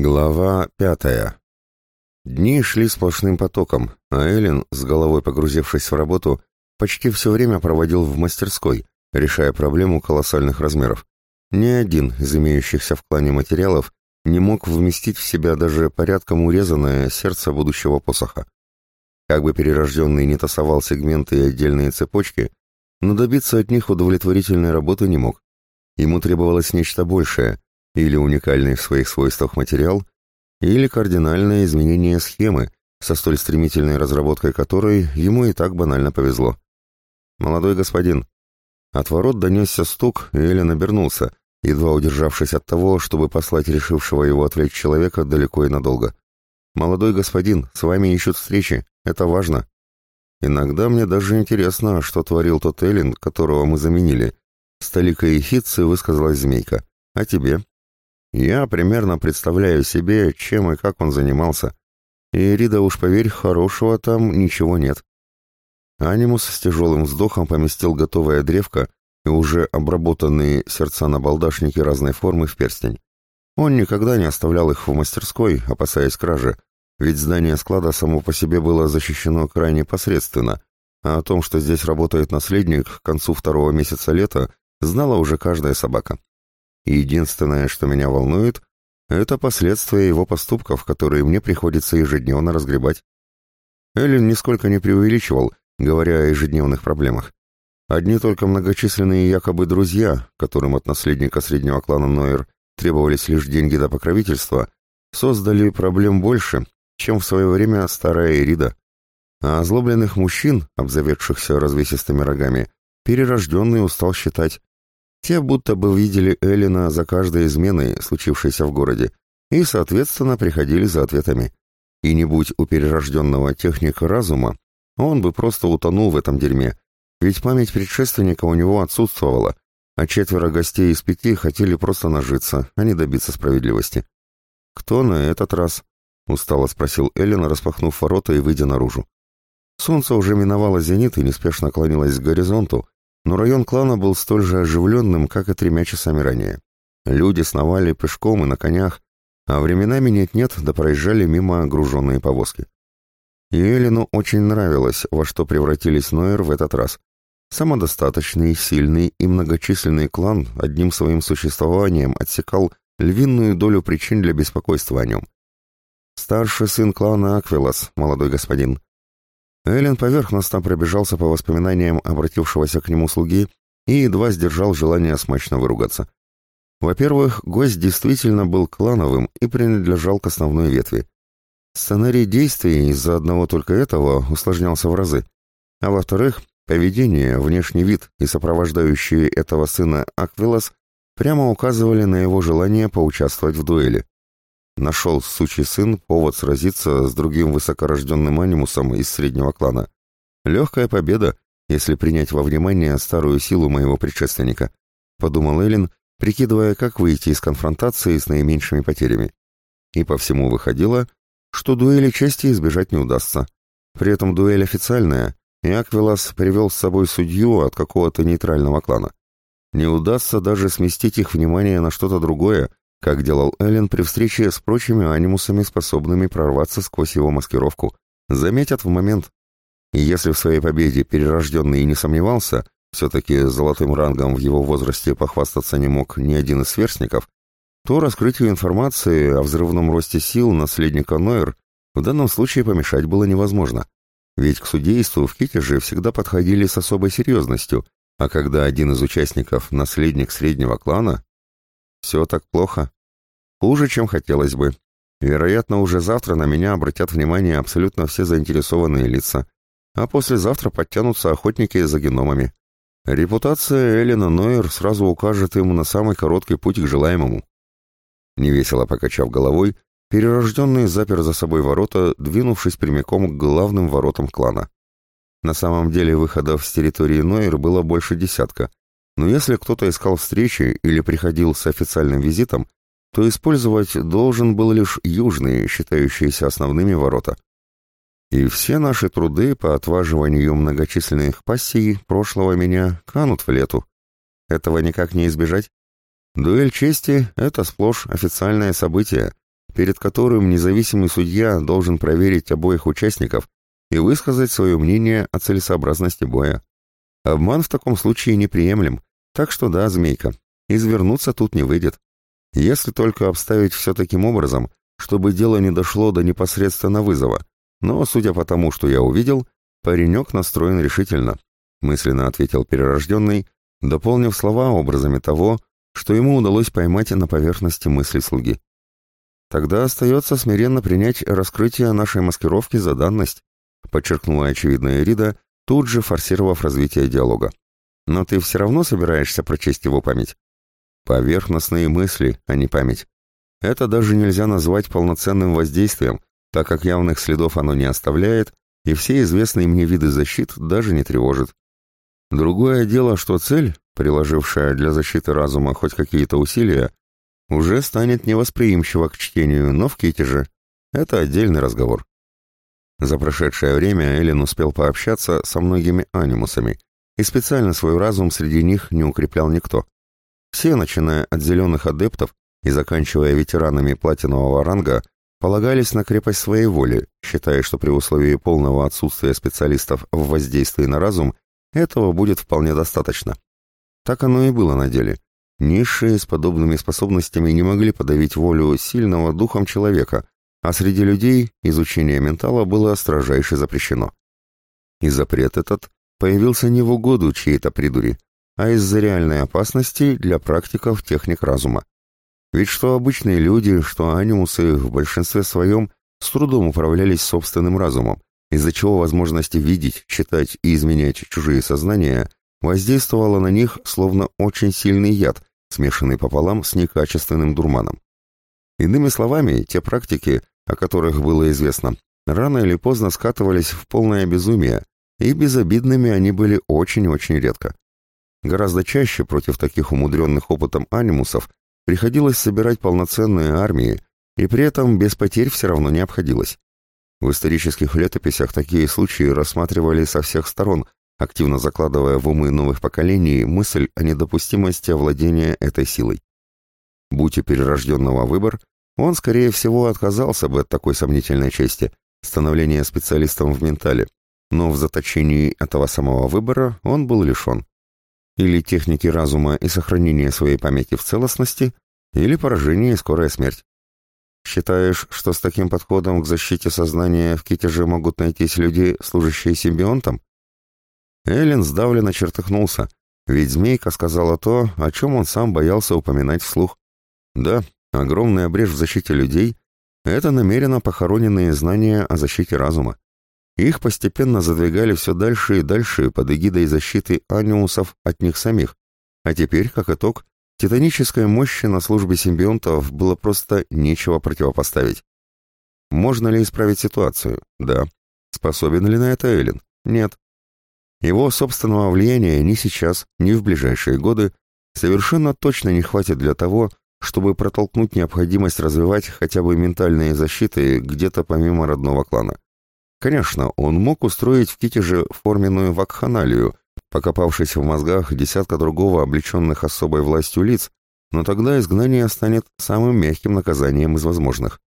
Глава пятая. Дни шли сплошным потоком, а Эллен, с головой погрузившись в работу, почти все время проводил в мастерской, решая проблему колоссальных размеров. Ни один из имеющихся в клане материалов не мог вместить в себя даже порядком урезанное сердце будущего посоха. Как бы перерожденный не тасовал сегменты и отдельные цепочки, но добиться от них удовлетворительной работы не мог. Ему требовалось нечто большее, или уникальный в своих свойствах материал, или кардинальное изменение схемы, со столь стремительной разработкой которой ему и так банально повезло. «Молодой господин». От ворот донесся стук, и Эллен обернулся, едва удержавшись от того, чтобы послать решившего его отвлечь человека далеко и надолго. «Молодой господин, с вами ищут встречи, это важно». «Иногда мне даже интересно, что творил тот Эллен, которого мы заменили», — с толикой ехидцы высказалась змейка. «А тебе?» Я примерно представляю себе, чем и как он занимался. И, Рида, уж поверь, хорошего там ничего нет. Анимус с тяжелым вздохом поместил готовое древко и уже обработанные сердца на балдашнике разной формы в перстень. Он никогда не оставлял их в мастерской, опасаясь кражи, ведь здание склада само по себе было защищено крайне посредственно, а о том, что здесь работает наследник к концу второго месяца лета, знала уже каждая собака единственное, что меня волнует, это последствия его поступков, которые мне приходится ежедневно разгребать. Эллен нисколько не преувеличивал, говоря о ежедневных проблемах. Одни только многочисленные якобы друзья, которым от наследника среднего клана Нойер требовались лишь деньги до покровительства, создали проблем больше, чем в свое время старая Эрида. А озлобленных мужчин, обзаведшихся развесистыми рогами, перерожденный устал считать, те будто бы видели Эллина за каждой изменой, случившейся в городе, и, соответственно, приходили за ответами. И не будь у перерожденного техника разума, он бы просто утонул в этом дерьме, ведь память предшественника у него отсутствовала, а четверо гостей из пяти хотели просто нажиться, а не добиться справедливости. «Кто на этот раз?» — устало спросил Эллен, распахнув ворота и выйдя наружу. Солнце уже миновало зенит и неспешно клонилось к горизонту, но район клана был столь же оживленным, как и тремя часами ранее. Люди сновали пешком и на конях, а временами нет-нет, да проезжали мимо груженные повозки. И Элину очень нравилось, во что превратились Нойер в этот раз. Самодостаточный, сильный и многочисленный клан одним своим существованием отсекал львиную долю причин для беспокойства о нем. Старший сын клана Аквилас, молодой господин, Эллен поверхностно пробежался по воспоминаниям обратившегося к нему слуги и едва сдержал желание смачно выругаться. Во-первых, гость действительно был клановым и принадлежал к основной ветви. Сценарий действий из-за одного только этого усложнялся в разы. А во-вторых, поведение, внешний вид и сопровождающие этого сына Аквилас прямо указывали на его желание поучаствовать в дуэли. Нашел сучий сын повод сразиться с другим высокорожденным анимусом из среднего клана. Легкая победа, если принять во внимание старую силу моего предшественника, подумал Эллен, прикидывая, как выйти из конфронтации с наименьшими потерями. И по всему выходило, что дуэли чести избежать не удастся. При этом дуэль официальная, и Аквилас привел с собой судью от какого-то нейтрального клана. Не удастся даже сместить их внимание на что-то другое, как делал Эллен при встрече с прочими анимусами, способными прорваться сквозь его маскировку, заметят в момент. И если в своей победе перерожденный и не сомневался, все-таки золотым рангом в его возрасте похвастаться не мог ни один из сверстников, то раскрытию информации о взрывном росте сил наследника Нойер в данном случае помешать было невозможно. Ведь к судейству в Китеже всегда подходили с особой серьезностью, а когда один из участников – наследник среднего клана, все так плохо. Хуже, чем хотелось бы. Вероятно, уже завтра на меня обратят внимание абсолютно все заинтересованные лица, а послезавтра подтянутся охотники за геномами. Репутация Эллина Нойер сразу укажет ему на самый короткий путь к желаемому. Невесело покачав головой, перерожденный запер за собой ворота, двинувшись прямиком к главным воротам клана. На самом деле выходов с территории Нойер было больше десятка, но если кто-то искал встречи или приходил с официальным визитом, то использовать должен был лишь южные, считающиеся основными ворота. И все наши труды по отваживанию многочисленных пассий прошлого меня канут в лету. Этого никак не избежать. Дуэль чести — это сплошь официальное событие, перед которым независимый судья должен проверить обоих участников и высказать свое мнение о целесообразности боя. Обман в таком случае неприемлем, так что да, змейка, извернуться тут не выйдет. Если только обставить все таким образом, чтобы дело не дошло до непосредственно вызова. Но, судя по тому, что я увидел, паренек настроен решительно, мысленно ответил перерожденный, дополнив слова образами того, что ему удалось поймать на поверхности мысли слуги. Тогда остается смиренно принять раскрытие нашей маскировки за данность, подчеркнула очевидная Рида, тут же форсировав развитие диалога. Но ты все равно собираешься прочесть его память? Поверхностные мысли, а не память. Это даже нельзя назвать полноценным воздействием, так как явных следов оно не оставляет, и все известные мне виды защит даже не тревожит. Другое дело, что цель, приложившая для защиты разума хоть какие-то усилия, уже станет невосприимчива к чтению, но в же. Это отдельный разговор. За прошедшее время Эллен успел пообщаться со многими анимусами, и специально свой разум среди них не укреплял никто. Все, начиная от зеленых адептов и заканчивая ветеранами платинового ранга, полагались на крепость своей воли, считая, что при условии полного отсутствия специалистов в воздействии на разум этого будет вполне достаточно. Так оно и было на деле. Низшие с подобными способностями не могли подавить волю сильного духом человека, а среди людей изучение ментала было строжайше запрещено. И запрет этот появился не в угоду чьей-то придури, а из-за реальной опасности для практиков техник разума. Ведь что обычные люди, что анимусы в большинстве своем с трудом управлялись собственным разумом, из-за чего возможность видеть, читать и изменять чужие сознания воздействовала на них словно очень сильный яд, смешанный пополам с некачественным дурманом. Иными словами, те практики, о которых было известно, рано или поздно скатывались в полное безумие, и безобидными они были очень-очень редко. Гораздо чаще против таких умудренных опытом анимусов Приходилось собирать полноценные армии, и при этом без потерь все равно не обходилось. В исторических летописях такие случаи рассматривали со всех сторон, активно закладывая в умы новых поколений мысль о недопустимости овладения этой силой. Будь у перерожденного выбор, он, скорее всего, отказался бы от такой сомнительной чести – становления специалистом в ментале, но в заточении этого самого выбора он был лишен или техники разума и сохранения своей памяти в целостности, или поражение и скорая смерть. Считаешь, что с таким подходом к защите сознания в Китеже могут найтись люди, служащие симбионтом? Эллен сдавленно чертыхнулся, ведь змейка сказала то, о чем он сам боялся упоминать вслух. Да, огромная брешь в защите людей — это намеренно похороненные знания о защите разума. Их постепенно задвигали все дальше и дальше под эгидой защиты аниусов от них самих. А теперь, как итог, титанической мощи на службе симбионтов было просто нечего противопоставить. Можно ли исправить ситуацию? Да. Способен ли на это Эллен? Нет. Его собственного влияния ни сейчас, ни в ближайшие годы совершенно точно не хватит для того, чтобы протолкнуть необходимость развивать хотя бы ментальные защиты где-то помимо родного клана. Конечно, он мог устроить в Китеже форменную вакханалию, покопавшись в мозгах десятка другого облеченных особой властью лиц, но тогда изгнание станет самым мягким наказанием из возможных.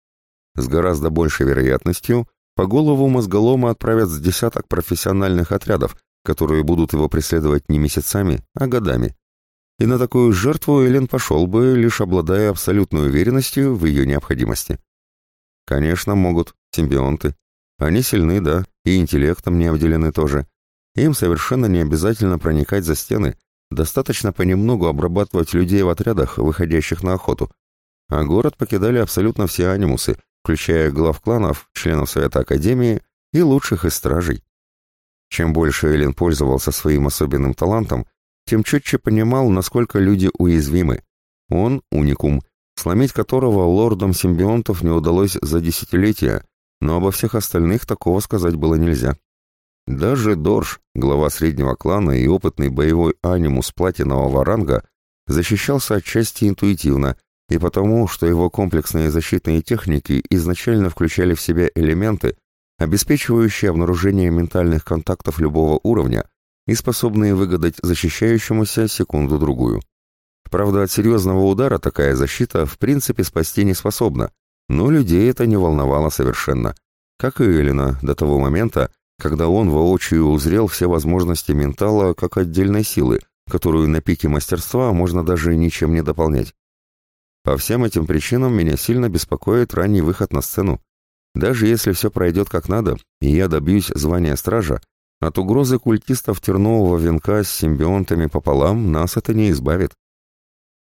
С гораздо большей вероятностью по голову мозголома отправят с десяток профессиональных отрядов, которые будут его преследовать не месяцами, а годами. И на такую жертву Элен пошел бы, лишь обладая абсолютной уверенностью в ее необходимости. Конечно, могут, симбионты. Они сильны, да, и интеллектом не обделены тоже. Им совершенно не обязательно проникать за стены, достаточно понемногу обрабатывать людей в отрядах, выходящих на охоту. А город покидали абсолютно все анимусы, включая глав кланов, членов Совета Академии и лучших из стражей. Чем больше Эллен пользовался своим особенным талантом, тем четче понимал, насколько люди уязвимы. Он — уникум, сломить которого лордам симбионтов не удалось за десятилетия, но обо всех остальных такого сказать было нельзя. Даже Дорж, глава среднего клана и опытный боевой анимус платинового ранга, защищался отчасти интуитивно и потому, что его комплексные защитные техники изначально включали в себя элементы, обеспечивающие обнаружение ментальных контактов любого уровня и способные выгадать защищающемуся секунду-другую. Правда, от серьезного удара такая защита в принципе спасти не способна, Но людей это не волновало совершенно. Как и Элина до того момента, когда он воочию узрел все возможности ментала как отдельной силы, которую на пике мастерства можно даже ничем не дополнять. По всем этим причинам меня сильно беспокоит ранний выход на сцену. Даже если все пройдет как надо, и я добьюсь звания стража, от угрозы культистов тернового венка с симбионтами пополам нас это не избавит.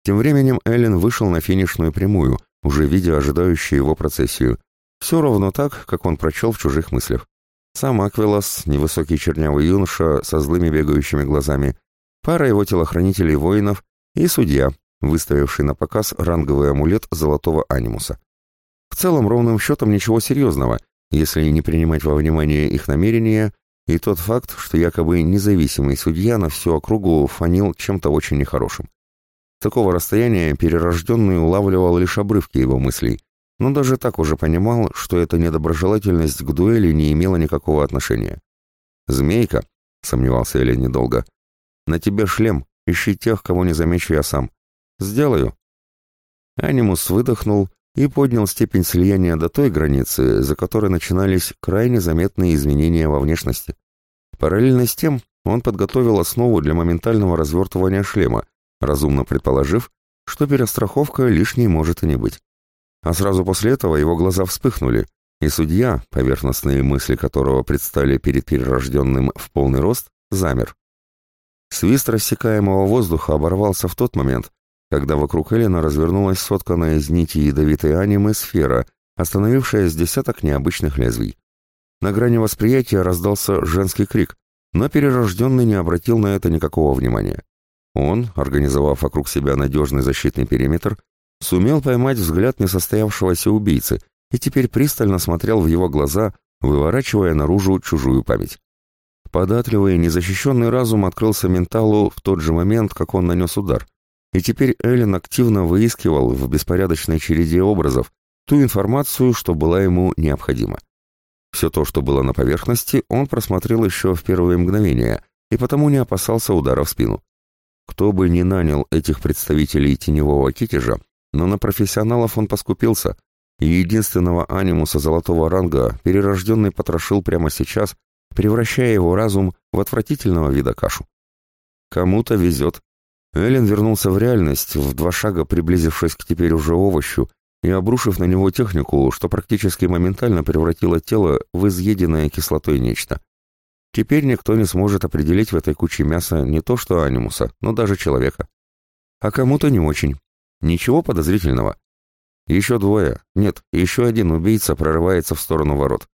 Тем временем Эллен вышел на финишную прямую, уже видя ожидающую его процессию. Все ровно так, как он прочел в чужих мыслях. Сам Аквилас, невысокий чернявый юноша со злыми бегающими глазами, пара его телохранителей-воинов и судья, выставивший на показ ранговый амулет золотого анимуса. В целом, ровным счетом ничего серьезного, если не принимать во внимание их намерения и тот факт, что якобы независимый судья на всю округу фанил чем-то очень нехорошим. С такого расстояния перерожденный улавливал лишь обрывки его мыслей, но даже так уже понимал, что эта недоброжелательность к дуэли не имела никакого отношения. «Змейка», — сомневался Элен недолго, — «на тебе шлем, ищи тех, кого не замечу я сам. Сделаю». Анимус выдохнул и поднял степень слияния до той границы, за которой начинались крайне заметные изменения во внешности. Параллельно с тем он подготовил основу для моментального развертывания шлема, разумно предположив, что перестраховка лишней может и не быть. А сразу после этого его глаза вспыхнули, и судья, поверхностные мысли которого предстали перед перерожденным в полный рост, замер. Свист рассекаемого воздуха оборвался в тот момент, когда вокруг Эллина развернулась сотканная из нити ядовитой анимы сфера, остановившая с десяток необычных лезвий. На грани восприятия раздался женский крик, но перерожденный не обратил на это никакого внимания. Он, организовав вокруг себя надежный защитный периметр, сумел поймать взгляд несостоявшегося убийцы и теперь пристально смотрел в его глаза, выворачивая наружу чужую память. Податливый, незащищенный разум открылся менталу в тот же момент, как он нанес удар, и теперь Эллен активно выискивал в беспорядочной череде образов ту информацию, что была ему необходима. Все то, что было на поверхности, он просмотрел еще в первые мгновения и потому не опасался удара в спину. Кто бы ни нанял этих представителей теневого китежа, но на профессионалов он поскупился, и единственного анимуса золотого ранга перерожденный потрошил прямо сейчас, превращая его разум в отвратительного вида кашу. Кому-то везет, Эллен вернулся в реальность, в два шага приблизившись к теперь уже овощу и обрушив на него технику, что практически моментально превратило тело в изъеденное кислотой нечто. Теперь никто не сможет определить в этой куче мяса не то что анимуса, но даже человека. А кому-то не очень. Ничего подозрительного. Еще двое, нет, еще один убийца прорывается в сторону ворот.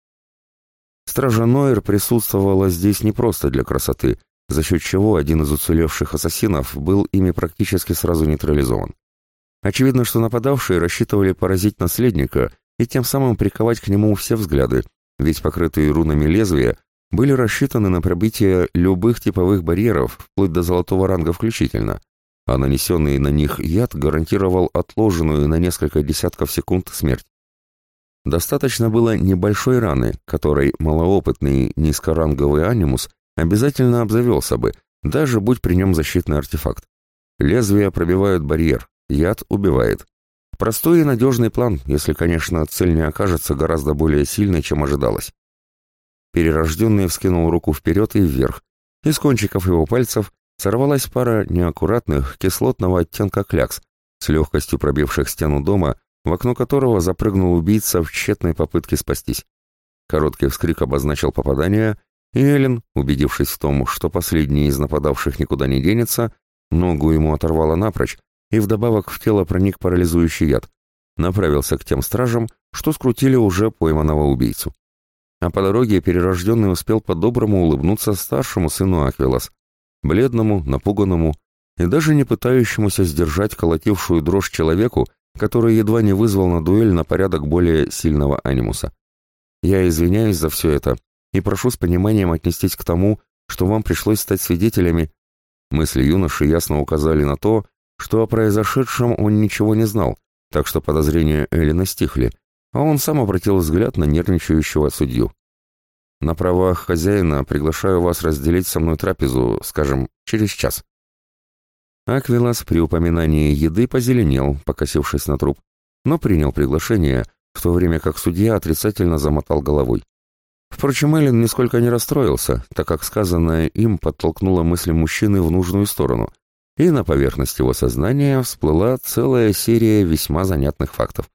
Стража Нойер присутствовала здесь не просто для красоты, за счет чего один из уцелевших ассасинов был ими практически сразу нейтрализован. Очевидно, что нападавшие рассчитывали поразить наследника и тем самым приковать к нему все взгляды, ведь покрытые рунами лезвия были рассчитаны на пробитие любых типовых барьеров, вплоть до золотого ранга включительно, а нанесенный на них яд гарантировал отложенную на несколько десятков секунд смерть. Достаточно было небольшой раны, которой малоопытный низкоранговый анимус обязательно обзавелся бы, даже будь при нем защитный артефакт. Лезвия пробивают барьер, яд убивает. Простой и надежный план, если, конечно, цель не окажется гораздо более сильной, чем ожидалось. Перерожденный вскинул руку вперед и вверх. Из кончиков его пальцев сорвалась пара неаккуратных кислотного оттенка клякс, с легкостью пробивших стену дома, в окно которого запрыгнул убийца в тщетной попытке спастись. Короткий вскрик обозначил попадание, и Эллен, убедившись в том, что последний из нападавших никуда не денется, ногу ему оторвало напрочь, и вдобавок в тело проник парализующий яд, направился к тем стражам, что скрутили уже пойманного убийцу. А по дороге перерожденный успел по-доброму улыбнуться старшему сыну Аквилас, бледному, напуганному и даже не пытающемуся сдержать колотившую дрожь человеку, который едва не вызвал на дуэль на порядок более сильного анимуса. «Я извиняюсь за все это и прошу с пониманием отнестись к тому, что вам пришлось стать свидетелями». Мысли юноши ясно указали на то, что о произошедшем он ничего не знал, так что подозрения Эллина стихли, а он сам обратил взгляд на нервничающего судью. «На правах хозяина приглашаю вас разделить со мной трапезу, скажем, через час». Аквилас при упоминании еды позеленел, покосившись на труп, но принял приглашение, в то время как судья отрицательно замотал головой. Впрочем, Эллен нисколько не расстроился, так как сказанное им подтолкнуло мысли мужчины в нужную сторону, и на поверхность его сознания всплыла целая серия весьма занятных фактов.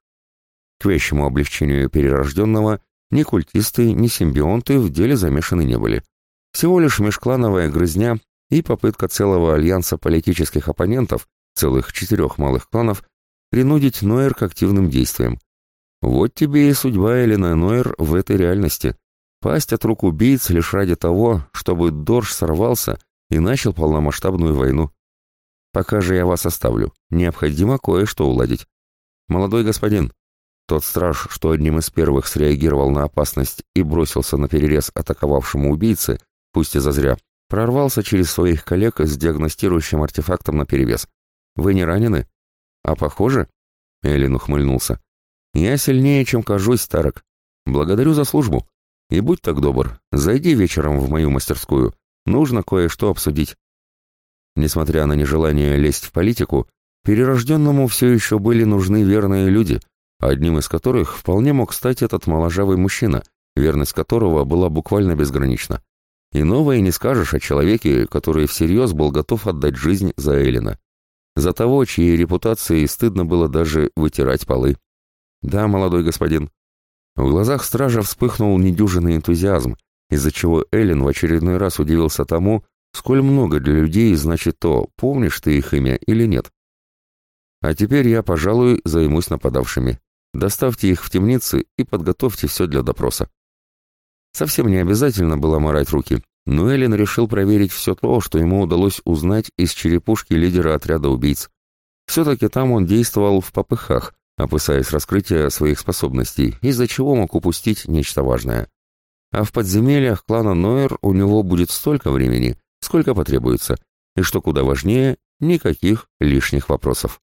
К вещему облегчению перерожденного ни культисты, ни симбионты в деле замешаны не были. Всего лишь межклановая грызня и попытка целого альянса политических оппонентов, целых четырех малых кланов, принудить Нойер к активным действиям. Вот тебе и судьба Элина Нойер в этой реальности. Пасть от рук убийц лишь ради того, чтобы Дорж сорвался и начал полномасштабную войну. Пока же я вас оставлю. Необходимо кое-что уладить. Молодой господин, тот страж, что одним из первых среагировал на опасность и бросился на перерез атаковавшему убийце, пусть и зазря, прорвался через своих коллег с диагностирующим артефактом наперевес. Вы не ранены? А похоже? Эллин ухмыльнулся. Я сильнее, чем кажусь, Старок. Благодарю за службу. И будь так добр, зайди вечером в мою мастерскую. Нужно кое-что обсудить. Несмотря на нежелание лезть в политику, перерожденному все еще были нужны верные люди, одним из которых вполне мог стать этот моложавый мужчина, верность которого была буквально безгранична. И не скажешь о человеке, который всерьез был готов отдать жизнь за Эллина. За того, чьей репутации стыдно было даже вытирать полы. «Да, молодой господин». В глазах стража вспыхнул недюжинный энтузиазм, из-за чего Эллен в очередной раз удивился тому, сколь много для людей значит то, помнишь ты их имя или нет. А теперь я, пожалуй, займусь нападавшими. Доставьте их в темницы и подготовьте все для допроса. Совсем не обязательно было морать руки, но Эллен решил проверить все то, что ему удалось узнать из черепушки лидера отряда убийц. Все-таки там он действовал в попыхах, опасаясь раскрытия своих способностей, из-за чего мог упустить нечто важное. А в подземельях клана Нойер у него будет столько времени, сколько потребуется, и что куда важнее, никаких лишних вопросов.